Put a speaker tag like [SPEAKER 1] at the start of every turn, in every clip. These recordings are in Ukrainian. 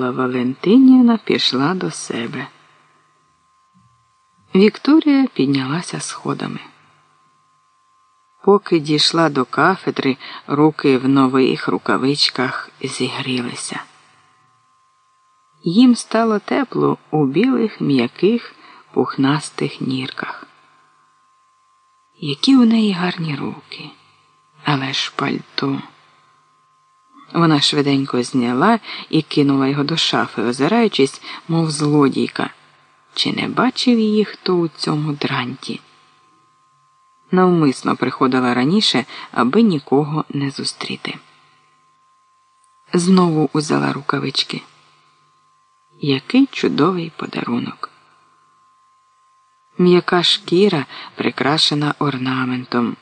[SPEAKER 1] Елла Валентинівна пішла до себе. Вікторія піднялася сходами. Поки дійшла до кафедри, руки в нових рукавичках зігрілися. Їм стало тепло у білих м'яких пухнастих нірках. Які у неї гарні руки, але ж пальто. Вона швиденько зняла і кинула його до шафи, озираючись, мов злодійка. Чи не бачив її хто у цьому дранті? Навмисно приходила раніше, аби нікого не зустріти. Знову узяла рукавички. Який чудовий подарунок. М'яка шкіра прикрашена орнаментом.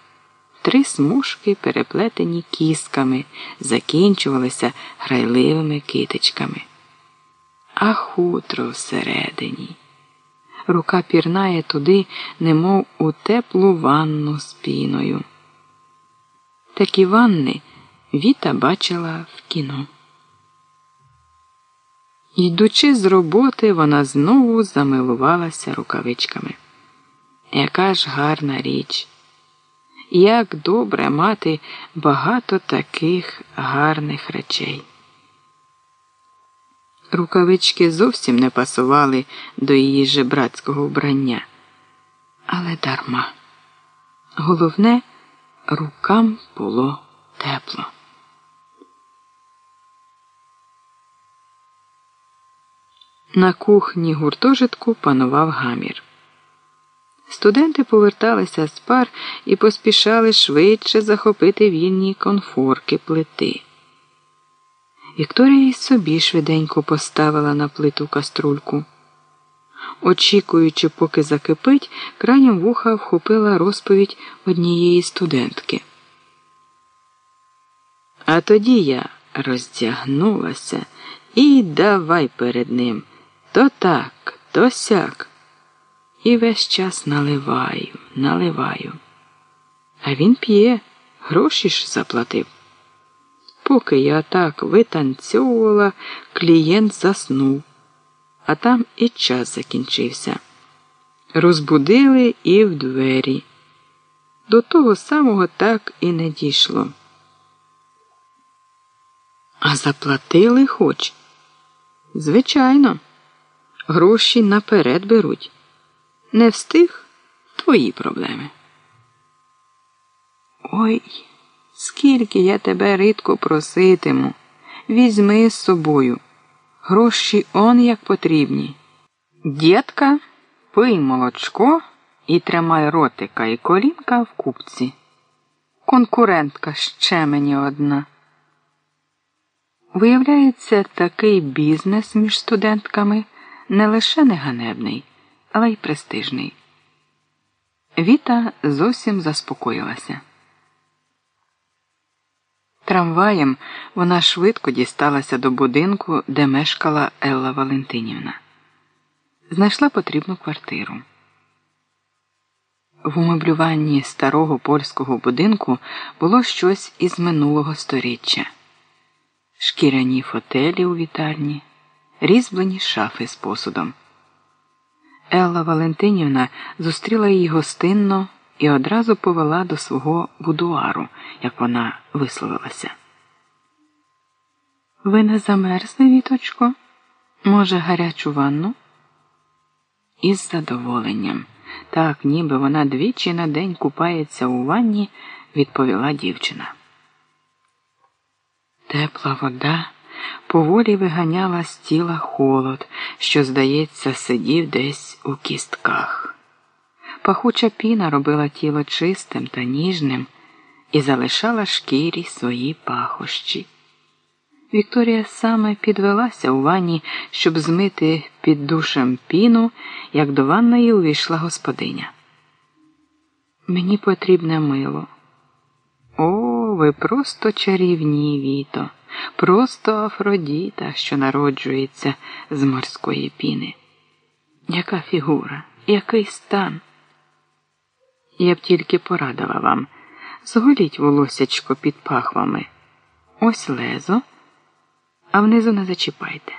[SPEAKER 1] Три смужки, переплетені кісками, закінчувалися грайливими китичками. А хутро всередині. Рука пірнає туди, немов у теплу ванну з піною. Такі ванни Віта бачила в кіно. Йдучи з роботи, вона знову замилувалася рукавичками. Яка ж гарна річ! Як добре мати багато таких гарних речей. Рукавички зовсім не пасували до її жебрацького вбрання. Але дарма. Головне, рукам було тепло. На кухні гуртожитку панував гамір. Студенти поверталися з пар і поспішали швидше захопити вільні конфорки плити. Вікторія й собі швиденько поставила на плиту каструльку. Очікуючи, поки закипить, краєм вуха вхопила розповідь однієї студентки. А тоді я роздягнулася і давай перед ним то так, то сяк. І весь час наливаю, наливаю. А він п'є, гроші ж заплатив. Поки я так витанцьовувала, клієнт заснув, а там і час закінчився. Розбудили і в двері. До того самого так і не дійшло. А заплатили хоч? Звичайно, гроші наперед беруть. Не встиг твої проблеми. Ой. Скільки я тебе рідко проситиму, візьми з собою. Гроші он як потрібні. Дітка, пий молочко і тримай ротика і колінка в купці. Конкурентка ще мені одна. Виявляється, такий бізнес між студентками не лише не ганебний, але й престижний. Віта зовсім заспокоїлася. Трамваєм вона швидко дісталася до будинку, де мешкала Елла Валентинівна. Знайшла потрібну квартиру. В умеблюванні старого польського будинку було щось із минулого сторіччя: шкіряні фотелі у вітальні, різьблені шафи з посудом. Елла Валентинівна зустріла її гостинно і одразу повела до свого будуару, як вона висловилася. Ви не замерзли, віточко? Може, гарячу ванну? Із задоволенням, так ніби вона двічі на день купається у ванні, відповіла дівчина. Тепла вода поволі виганяла з тіла холод, що, здається, сидів десь у кістках. Пахуча піна робила тіло чистим та ніжним і залишала шкірі свої пахощі. Вікторія саме підвелася у ванні, щоб змити під душем піну, як до ванної увійшла господиня. Мені потрібне мило. О, ви просто чарівні віто, просто Афродіта, що народжується з морської піни. Яка фігура, який стан? Я б тільки порадила вам зголіть волосячко під пахвами. Ось лезо, а внизу не зачіпайте.